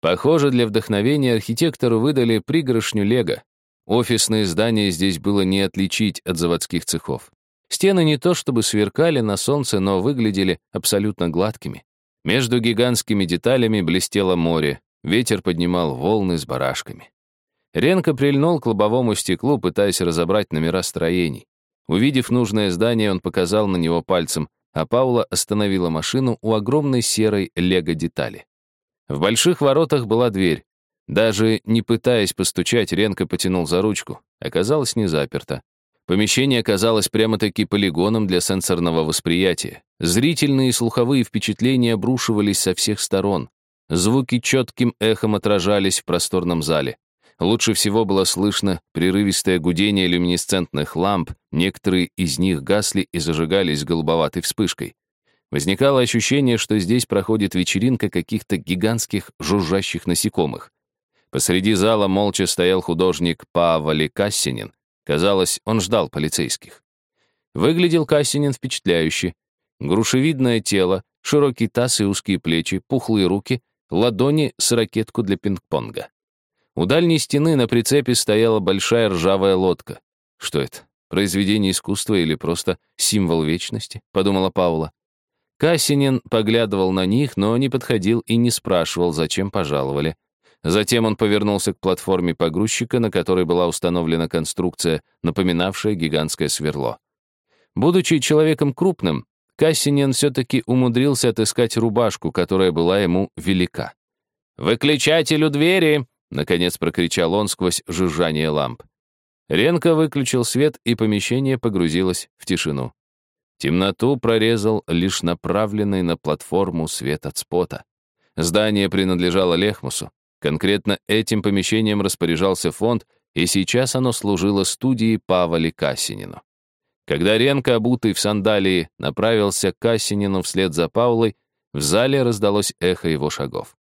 Похоже, для вдохновения архитектору выдали пригоршню лего. Офисные здания здесь было не отличить от заводских цехов. Стены не то чтобы сверкали на солнце, но выглядели абсолютно гладкими. Между гигантскими деталями блестело море, ветер поднимал волны с барашками. Ренко прильнул к лобовому стеклу, пытаясь разобрать номера строений. Увидев нужное здание, он показал на него пальцем, а Паула остановила машину у огромной серой лего-детали. В больших воротах была дверь. Даже не пытаясь постучать, Ренко потянул за ручку. Оказалось, не заперто. Помещение оказалось прямо-таки полигоном для сенсорного восприятия. Зрительные и слуховые впечатления обрушивались со всех сторон. Звуки четким эхом отражались в просторном зале. Лучше всего было слышно прерывистое гудение люминесцентных ламп, некоторые из них гасли и зажигались голубоватой вспышкой. Возникало ощущение, что здесь проходит вечеринка каких-то гигантских жужжащих насекомых. Посреди зала молча стоял художник Павали Кассинин. Казалось, он ждал полицейских. Выглядел Кассинин впечатляюще. Грушевидное тело, широкий таз и узкие плечи, пухлые руки, ладони с ракетку для пинг-понга. У дальней стены на прицепе стояла большая ржавая лодка. Что это? Произведение искусства или просто символ вечности? Подумала Паула. Кассинин поглядывал на них, но не подходил и не спрашивал, зачем пожаловали. Затем он повернулся к платформе погрузчика, на которой была установлена конструкция, напоминавшая гигантское сверло. Будучи человеком крупным, Кассинин все-таки умудрился отыскать рубашку, которая была ему велика. «Выключателю двери!» — наконец прокричал он сквозь жужжание ламп. Ренко выключил свет, и помещение погрузилось в тишину. Темноту прорезал лишь направленный на платформу свет от спота. Здание принадлежало Лехмусу. Конкретно этим помещением распоряжался фонд, и сейчас оно служило студией Павали Кассинину. Когда Ренко, обутый в сандалии, направился к Кассинину вслед за Паулой, в зале раздалось эхо его шагов.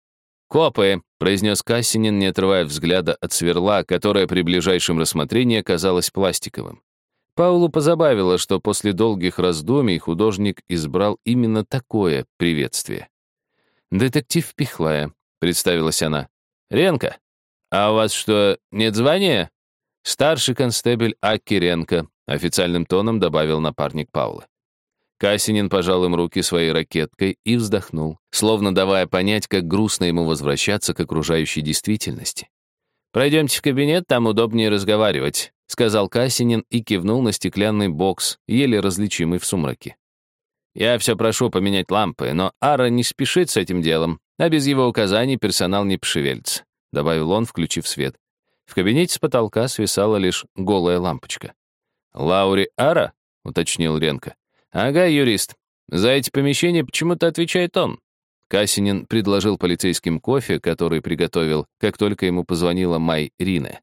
«Копы!» — произнес Кассинин, не отрывая взгляда от сверла, которое при ближайшем рассмотрении оказалось пластиковым. Паулу позабавило, что после долгих раздумий художник избрал именно такое приветствие. «Детектив Пихлая», — представилась она. «Ренко, а у вас что, нет звания?» «Старший констебель Аки Ренко», — официальным тоном добавил напарник Паула. Касинин пожал им руки своей ракеткой и вздохнул, словно давая понять, как грустно ему возвращаться к окружающей действительности. «Пройдемте в кабинет, там удобнее разговаривать», — сказал Касинин и кивнул на стеклянный бокс, еле различимый в сумраке. «Я все прошу поменять лампы, но Ара не спешит с этим делом, а без его указаний персонал не пошевелится», — добавил он, включив свет. В кабинете с потолка свисала лишь голая лампочка. «Лаури Ара?» — уточнил Ренко. «Ага, юрист. За эти помещения почему-то отвечает он». Касинин предложил полицейским кофе, который приготовил, как только ему позвонила Май Рина.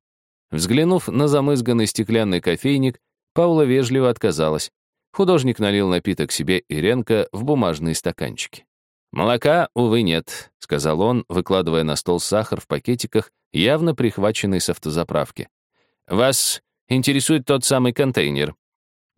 Взглянув на замызганный стеклянный кофейник, Паула вежливо отказалась. Художник налил напиток себе и Ренко в бумажные стаканчики. «Молока, увы, нет», — сказал он, выкладывая на стол сахар в пакетиках, явно прихваченный с автозаправки. «Вас интересует тот самый контейнер.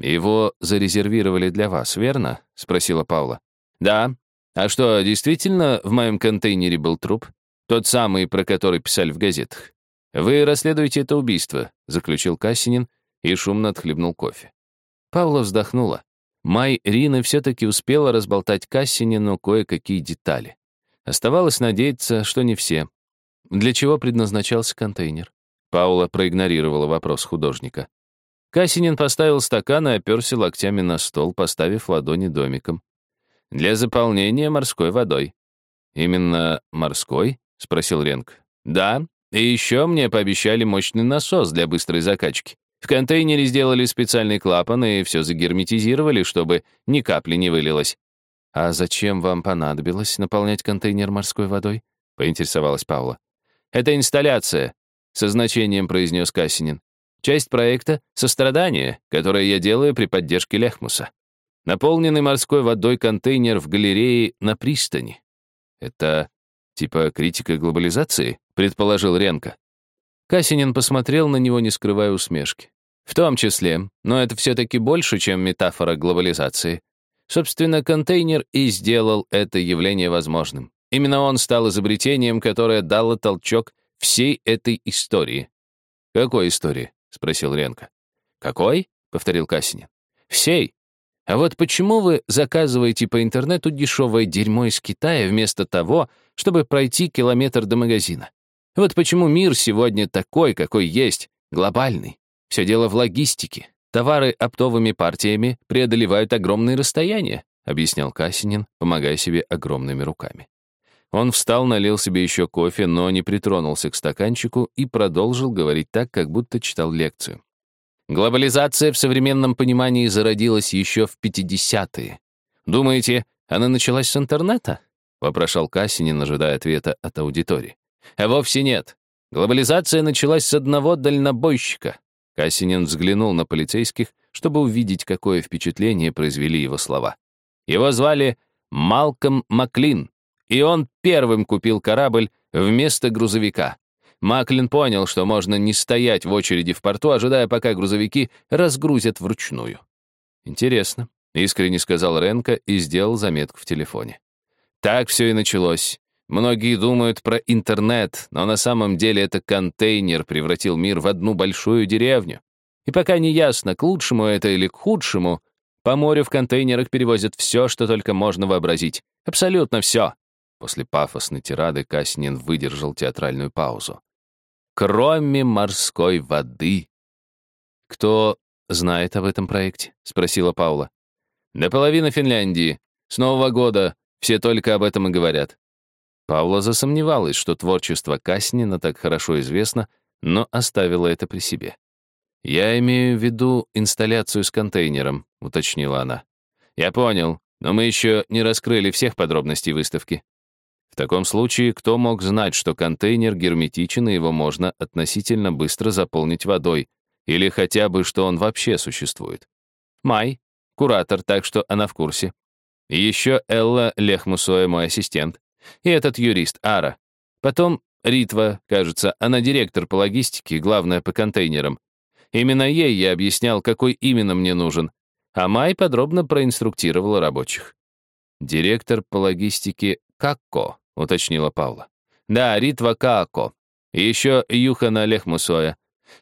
«Его зарезервировали для вас, верно?» — спросила Паула. «Да. А что, действительно в моем контейнере был труп? Тот самый, про который писали в газетах. Вы расследуете это убийство», — заключил Кассинин и шумно отхлебнул кофе. Паула вздохнула. Май Рина все-таки успела разболтать Кассинину кое-какие детали. Оставалось надеяться, что не все. Для чего предназначался контейнер? Паула проигнорировала вопрос художника. Касинин поставил стакан и оперся локтями на стол, поставив ладони домиком. «Для заполнения морской водой». «Именно морской?» — спросил Ренк. «Да, и еще мне пообещали мощный насос для быстрой закачки. В контейнере сделали специальный клапан и все загерметизировали, чтобы ни капли не вылилось». «А зачем вам понадобилось наполнять контейнер морской водой?» — поинтересовалась Паула. «Это инсталляция», — со значением произнес Касинин. Часть проекта — сострадание, которое я делаю при поддержке Лехмуса. Наполненный морской водой контейнер в галерее на пристани. Это типа критика глобализации, предположил Ренко. Касинин посмотрел на него, не скрывая усмешки. В том числе, но это все-таки больше, чем метафора глобализации. Собственно, контейнер и сделал это явление возможным. Именно он стал изобретением, которое дало толчок всей этой истории. «Какой истории?» — спросил Ренко. «Какой?» — повторил Кассинин. «Всей. А вот почему вы заказываете по интернету дешевое дерьмо из Китая вместо того, чтобы пройти километр до магазина? Вот почему мир сегодня такой, какой есть, глобальный. Все дело в логистике. Товары оптовыми партиями преодолевают огромные расстояния, объяснял Касинин, помогая себе огромными руками. Он встал, налил себе еще кофе, но не притронулся к стаканчику и продолжил говорить так, как будто читал лекцию. Глобализация в современном понимании зародилась еще в 50-е. Думаете, она началась с интернета? Вопрошал Кассинин, ожидая ответа от аудитории. А вовсе нет. Глобализация началась с одного дальнобойщика. Кассинин взглянул на полицейских, чтобы увидеть, какое впечатление произвели его слова. Его звали Малком Маклин, и он первым купил корабль вместо грузовика. Маклин понял, что можно не стоять в очереди в порту, ожидая, пока грузовики разгрузят вручную. «Интересно», — искренне сказал Ренко и сделал заметку в телефоне. Так все и началось. Многие думают про интернет, но на самом деле это контейнер превратил мир в одну большую деревню. И пока не ясно, к лучшему это или к худшему, по морю в контейнерах перевозят все, что только можно вообразить. Абсолютно все. После пафосной тирады Каснин выдержал театральную паузу. «Кроме морской воды». «Кто знает об этом проекте?» — спросила Паула. «До половины Финляндии. С Нового года все только об этом и говорят». Паула засомневалась, что творчество Каснина так хорошо известно, но оставила это при себе. «Я имею в виду инсталляцию с контейнером», — уточнила она. «Я понял, но мы еще не раскрыли всех подробностей выставки. В таком случае, кто мог знать, что контейнер герметичен и его можно относительно быстро заполнить водой, или хотя бы, что он вообще существует? Май, куратор, так что она в курсе. И еще Элла Лехмусоя, мой ассистент. И этот юрист, Ара. Потом Ритва, кажется, она директор по логистике, главная по контейнерам. Именно ей я объяснял, какой именно мне нужен. А Май подробно проинструктировала рабочих. Директор по логистике Какко. — уточнила Павла. «Да, Ритва Каако. И еще Юхана Лехмусоя.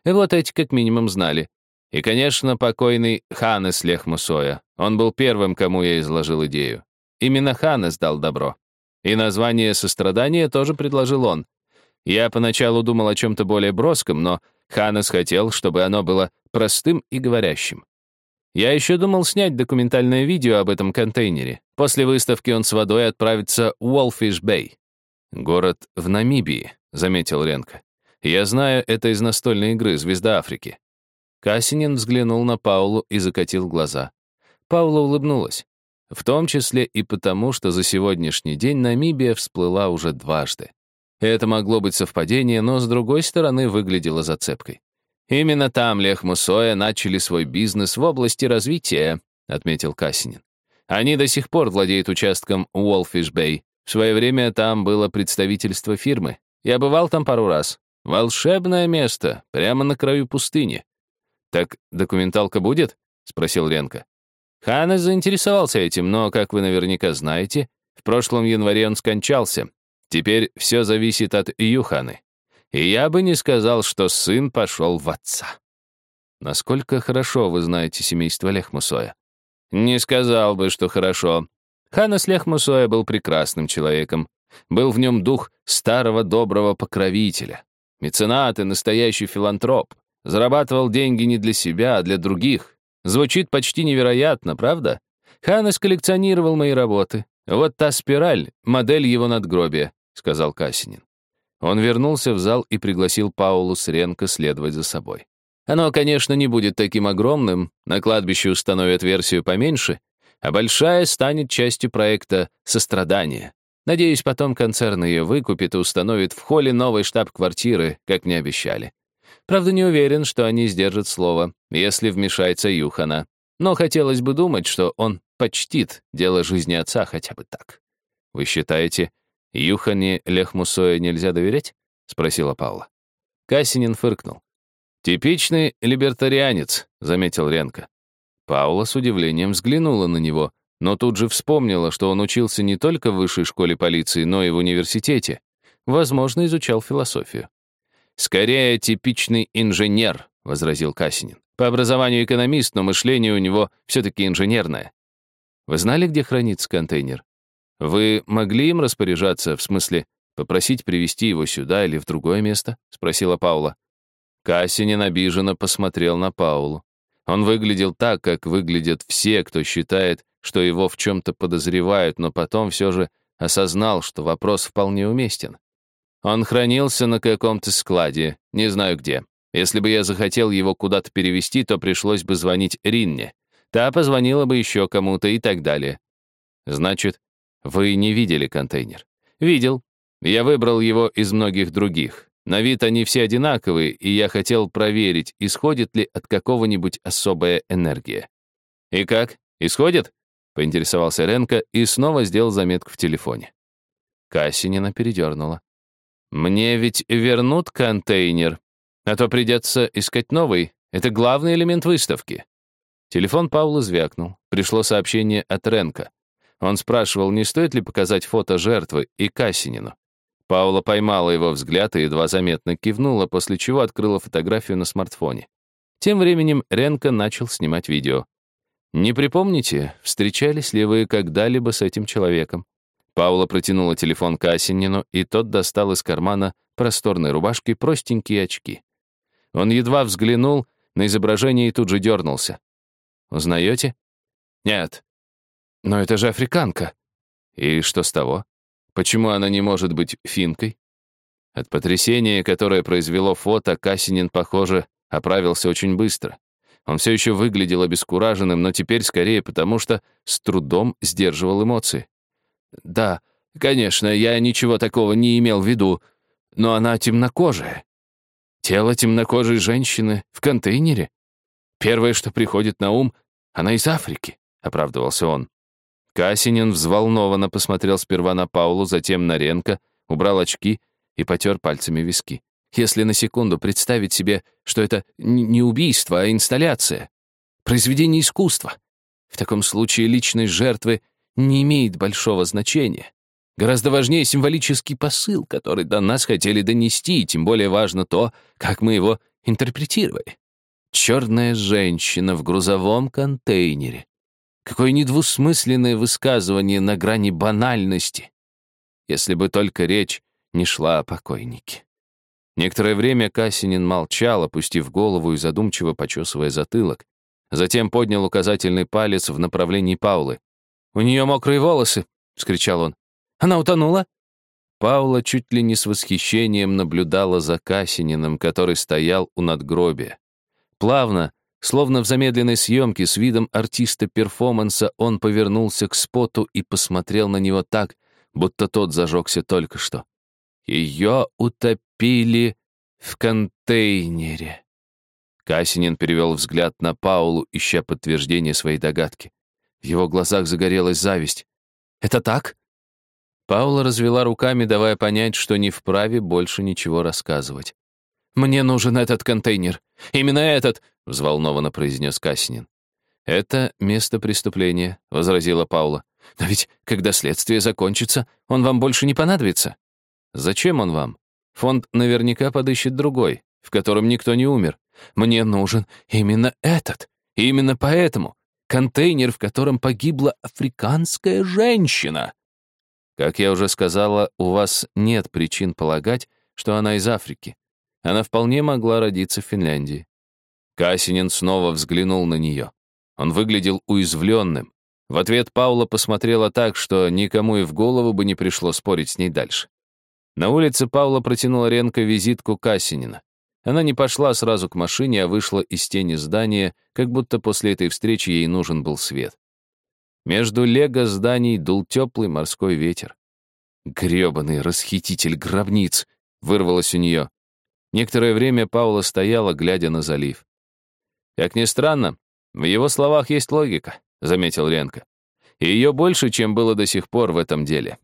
Вот эти как минимум знали. И, конечно, покойный Ханес Лехмусоя. Он был первым, кому я изложил идею. Именно Ханес дал добро. И название «Сострадание» тоже предложил он. Я поначалу думал о чем-то более броском, но Ханес хотел, чтобы оно было простым и говорящим. Я еще думал снять документальное видео об этом контейнере. После выставки он с водой отправится в Уолфиш-Бэй. «Город в Намибии», — заметил Ренко. «Я знаю это из настольной игры «Звезда Африки». Кассинин взглянул на Паулу и закатил глаза. Паула улыбнулась. В том числе и потому, что за сегодняшний день Намибия всплыла уже дважды. Это могло быть совпадение, но, с другой стороны, выглядело зацепкой. «Именно там Лех Мусоя начали свой бизнес в области развития», отметил Касинин. «Они до сих пор владеют участком Уолфиш-Бэй. В свое время там было представительство фирмы. Я бывал там пару раз. Волшебное место, прямо на краю пустыни». «Так документалка будет?» — спросил Ренко. Ханес заинтересовался этим, но, как вы наверняка знаете, в прошлом январе он скончался. Теперь все зависит от Юханы и я бы не сказал, что сын пошел в отца. Насколько хорошо вы знаете семейство Лехмусоя? Не сказал бы, что хорошо. Ханас Лехмусоя был прекрасным человеком. Был в нем дух старого доброго покровителя. Меценат и настоящий филантроп. Зарабатывал деньги не для себя, а для других. Звучит почти невероятно, правда? Ханес коллекционировал мои работы. Вот та спираль, модель его надгробия, сказал Касинин. Он вернулся в зал и пригласил Паулу с Ренко следовать за собой. Оно, конечно, не будет таким огромным, на кладбище установят версию поменьше, а большая станет частью проекта «Сострадание». Надеюсь, потом концерн ее выкупит и установит в холле новой штаб-квартиры, как мне обещали. Правда, не уверен, что они сдержат слово, если вмешается Юхана. Но хотелось бы думать, что он почтит дело жизни отца хотя бы так. Вы считаете, «Юхане Лехмусое нельзя доверять?» — спросила Павла. Кассинин фыркнул. «Типичный либертарианец», — заметил Ренко. Паула с удивлением взглянула на него, но тут же вспомнила, что он учился не только в высшей школе полиции, но и в университете. Возможно, изучал философию. «Скорее, типичный инженер», — возразил Касинин. «По образованию экономист, но мышление у него все-таки инженерное». «Вы знали, где хранится контейнер? Вы могли им распоряжаться, в смысле, попросить привезти его сюда или в другое место?» — спросила Паула. Кассинин обиженно посмотрел на Паулу. Он выглядел так, как выглядят все, кто считает, что его в чем-то подозревают, но потом все же осознал, что вопрос вполне уместен. Он хранился на каком-то складе, не знаю где. Если бы я захотел его куда-то перевести, то пришлось бы звонить Ринне. Та позвонила бы еще кому-то и так далее. Значит, вы не видели контейнер? Видел. Я выбрал его из многих других. На вид они все одинаковые, и я хотел проверить, исходит ли от какого-нибудь особая энергия. «И как? Исходит?» — поинтересовался Ренко и снова сделал заметку в телефоне. Кассинина передернула. «Мне ведь вернут контейнер, а то придется искать новый. Это главный элемент выставки». Телефон Паула звякнул. Пришло сообщение от Ренка. Он спрашивал, не стоит ли показать фото жертвы и Кассинину. Паула поймала его взгляд и едва заметно кивнула, после чего открыла фотографию на смартфоне. Тем временем Ренко начал снимать видео. «Не припомните, встречались ли вы когда-либо с этим человеком?» Паула протянула телефон Кассинину, и тот достал из кармана просторной рубашки простенькие очки. Он едва взглянул на изображение и тут же дернулся. «Узнаете?» «Нет». «Но это же африканка». «И что с того?» Почему она не может быть финкой? От потрясения, которое произвело фото, Касинин, похоже, оправился очень быстро. Он все еще выглядел обескураженным, но теперь скорее потому, что с трудом сдерживал эмоции. «Да, конечно, я ничего такого не имел в виду, но она темнокожая. Тело темнокожей женщины в контейнере. Первое, что приходит на ум, она из Африки», — оправдывался он. Касинин взволнованно посмотрел сперва на Паулу, затем на Ренка, убрал очки и потер пальцами виски. Если на секунду представить себе, что это не убийство, а инсталляция, произведение искусства, в таком случае личность жертвы не имеет большого значения. Гораздо важнее символический посыл, который до нас хотели донести, и тем более важно то, как мы его интерпретировали. Черная женщина в грузовом контейнере. Какое недвусмысленное высказывание на грани банальности. Если бы только речь не шла о покойнике. Некоторое время Кассинин молчал, опустив голову и задумчиво почесывая затылок. Затем поднял указательный палец в направлении Паулы. «У нее мокрые волосы!» — вскричал он. «Она утонула?» Паула чуть ли не с восхищением наблюдала за Кассининым, который стоял у надгробия. Плавно, Словно в замедленной съемке с видом артиста перформанса он повернулся к споту и посмотрел на него так, будто тот зажегся только что. Ее утопили в контейнере. Касинин перевел взгляд на Паулу, ища подтверждение своей догадки. В его глазах загорелась зависть. «Это так?» Паула развела руками, давая понять, что не вправе больше ничего рассказывать. «Мне нужен этот контейнер. Именно этот!» — взволнованно произнес Касинин. «Это место преступления», — возразила Паула. «Но ведь, когда следствие закончится, он вам больше не понадобится». «Зачем он вам? Фонд наверняка подыщет другой, в котором никто не умер. Мне нужен именно этот. И именно поэтому контейнер, в котором погибла африканская женщина». Как я уже сказала, у вас нет причин полагать, что она из Африки. Она вполне могла родиться в Финляндии. Касинин снова взглянул на нее. Он выглядел уязвленным. В ответ Паула посмотрела так, что никому и в голову бы не пришло спорить с ней дальше. На улице Паула протянула Ренко визитку Касинина. Она не пошла сразу к машине, а вышла из тени здания, как будто после этой встречи ей нужен был свет. Между лего зданий дул теплый морской ветер. «Гребаный расхититель гробниц!» — вырвалось у нее. Некоторое время Паула стояла, глядя на залив. «Как ни странно, в его словах есть логика», — заметил Ленка. «И ее больше, чем было до сих пор в этом деле.